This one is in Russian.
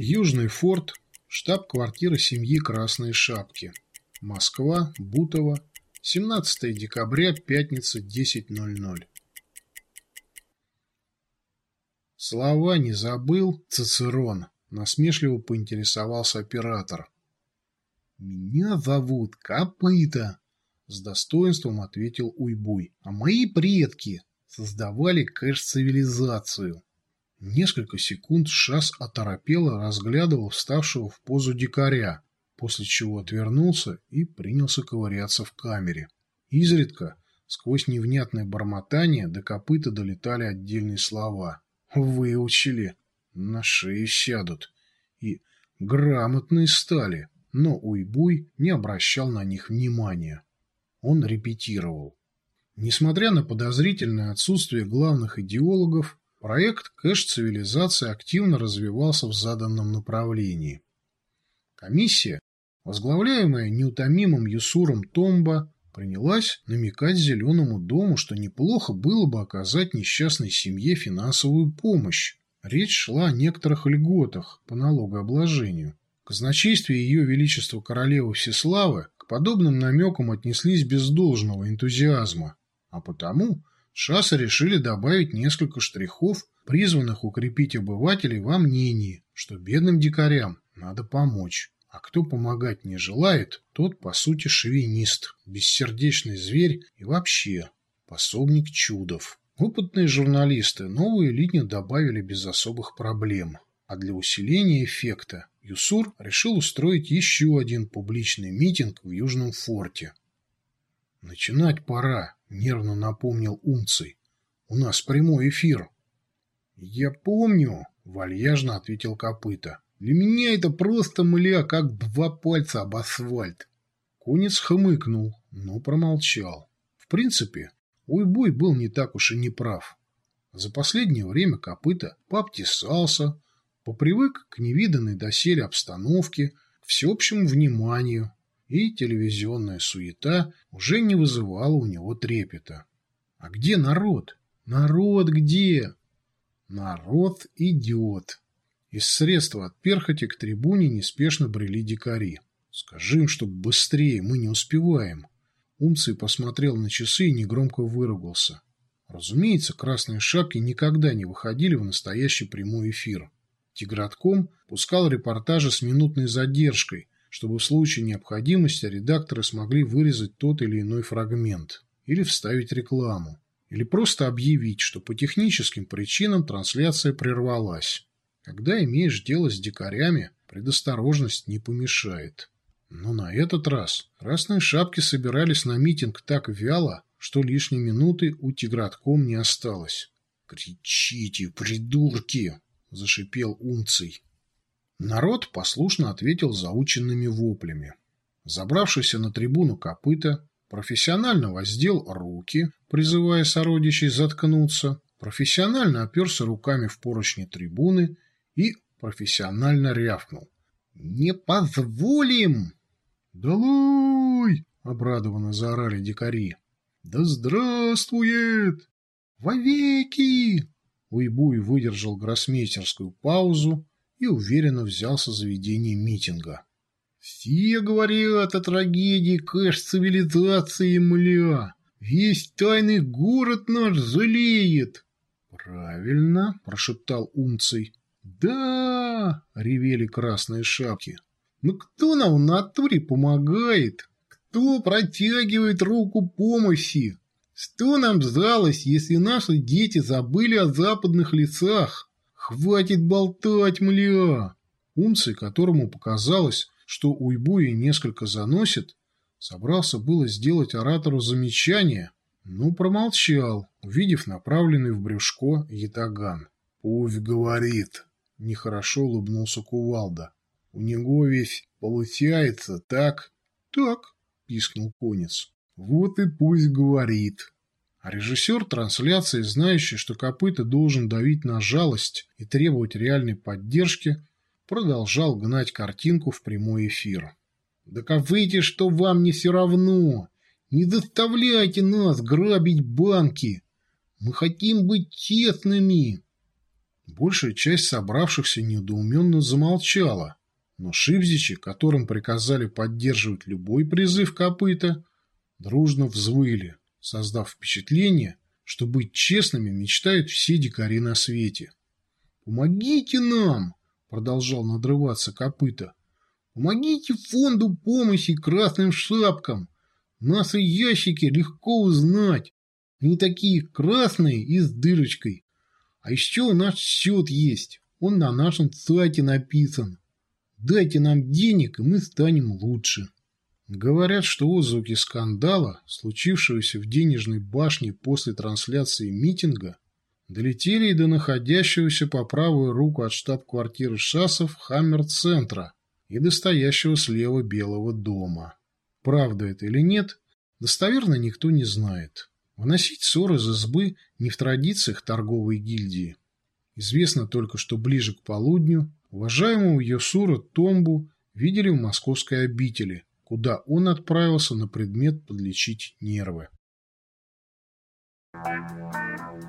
Южный форт, штаб-квартира семьи Красной Шапки. Москва, Бутово, 17 декабря, пятница, 10.00. Слова не забыл Цицерон, насмешливо поинтересовался оператор. «Меня зовут Копыта», — с достоинством ответил Уйбуй, «а мои предки создавали кэш-цивилизацию». Несколько секунд Шас оторопело разглядывал вставшего в позу дикаря, после чего отвернулся и принялся ковыряться в камере. Изредка, сквозь невнятное бормотание, до копыта долетали отдельные слова. «Выучили», «на шее сядут» и «грамотные стали», но Уйбуй не обращал на них внимания. Он репетировал. Несмотря на подозрительное отсутствие главных идеологов, Проект «Кэш-цивилизация» активно развивался в заданном направлении. Комиссия, возглавляемая неутомимым Юсуром Томба, принялась намекать Зеленому дому, что неплохо было бы оказать несчастной семье финансовую помощь. Речь шла о некоторых льготах по налогообложению. Казначействе Ее Величества Королевы Всеславы к подобным намекам отнеслись без должного энтузиазма, а потому Шаса решили добавить несколько штрихов, призванных укрепить обывателей во мнении, что бедным дикарям надо помочь. А кто помогать не желает, тот, по сути, шовинист, бессердечный зверь и вообще пособник чудов. Опытные журналисты новую линию добавили без особых проблем. А для усиления эффекта Юсур решил устроить еще один публичный митинг в Южном форте. Начинать пора. — нервно напомнил Унций. «У нас прямой эфир». «Я помню», — вальяжно ответил Копыта. «Для меня это просто мля, как два пальца об асфальт». Конец хмыкнул, но промолчал. В принципе, Уйбуй был не так уж и не прав. За последнее время Копыта пообтесался, попривык к невиданной доселе обстановке, к всеобщему вниманию, и телевизионная суета уже не вызывала у него трепета. А где народ? Народ где? Народ идет. Из средства от перхоти к трибуне неспешно брели дикари. Скажи им, чтоб быстрее, мы не успеваем. Умций посмотрел на часы и негромко выругался. Разумеется, красные шапки никогда не выходили в настоящий прямой эфир. Тигратком пускал репортажи с минутной задержкой, чтобы в случае необходимости редакторы смогли вырезать тот или иной фрагмент, или вставить рекламу, или просто объявить, что по техническим причинам трансляция прервалась. Когда имеешь дело с дикарями, предосторожность не помешает. Но на этот раз красные шапки собирались на митинг так вяло, что лишней минуты у Тигратком не осталось. «Кричите, придурки!» – зашипел Унций. Народ послушно ответил заученными воплями. Забравшийся на трибуну копыта, профессионально воздел руки, призывая сородичей заткнуться, профессионально оперся руками в поручни трибуны и профессионально рявкнул. «Не позволим!» «Долой!» — обрадованно заорали дикари. «Да здравствует!» «Вовеки!» Уйбуй выдержал гроссмейстерскую паузу, и уверенно взялся за ведение митинга. «Все говорят о трагедии кэш-цивилизации, мля! Весь тайный город наш залеет!» «Правильно!» – прошептал Унций. «Да!» – ревели красные шапки. «Но кто нам в натуре помогает? Кто протягивает руку помощи? Что нам сдалось, если наши дети забыли о западных лесах?» «Хватит болтать, мля!» Умций, которому показалось, что Уйбуи несколько заносит, собрался было сделать оратору замечание, но промолчал, увидев направленный в брюшко ятаган. «Пусть говорит!» — нехорошо улыбнулся Кувалда. «У него весь получается, так?» «Так», — пискнул конец. «Вот и пусть говорит!» А режиссер трансляции, знающий, что копыта должен давить на жалость и требовать реальной поддержки, продолжал гнать картинку в прямой эфир. «Доказывайте, что вам не все равно! Не заставляйте нас грабить банки! Мы хотим быть честными!» Большая часть собравшихся недоуменно замолчала, но шибзичи, которым приказали поддерживать любой призыв копыта, дружно взвыли, создав впечатление, что быть честными мечтают все дикари на свете. «Помогите нам!» — продолжал надрываться копыта. «Помогите фонду помощи красным шапкам! Наши ящики легко узнать. Они такие красные и с дырочкой. А еще у нас счет есть. Он на нашем сайте написан. Дайте нам денег, и мы станем лучше. Говорят, что отзвуки скандала, случившегося в денежной башне после трансляции митинга, долетели и до находящегося по правую руку от штаб-квартиры ШАСов Хаммер-центра и до стоящего слева Белого дома. Правда это или нет, достоверно никто не знает. Выносить ссор из избы не в традициях торговой гильдии. Известно только, что ближе к полудню уважаемого Йосура Томбу видели в московской обители, куда он отправился на предмет подлечить нервы. Thank you.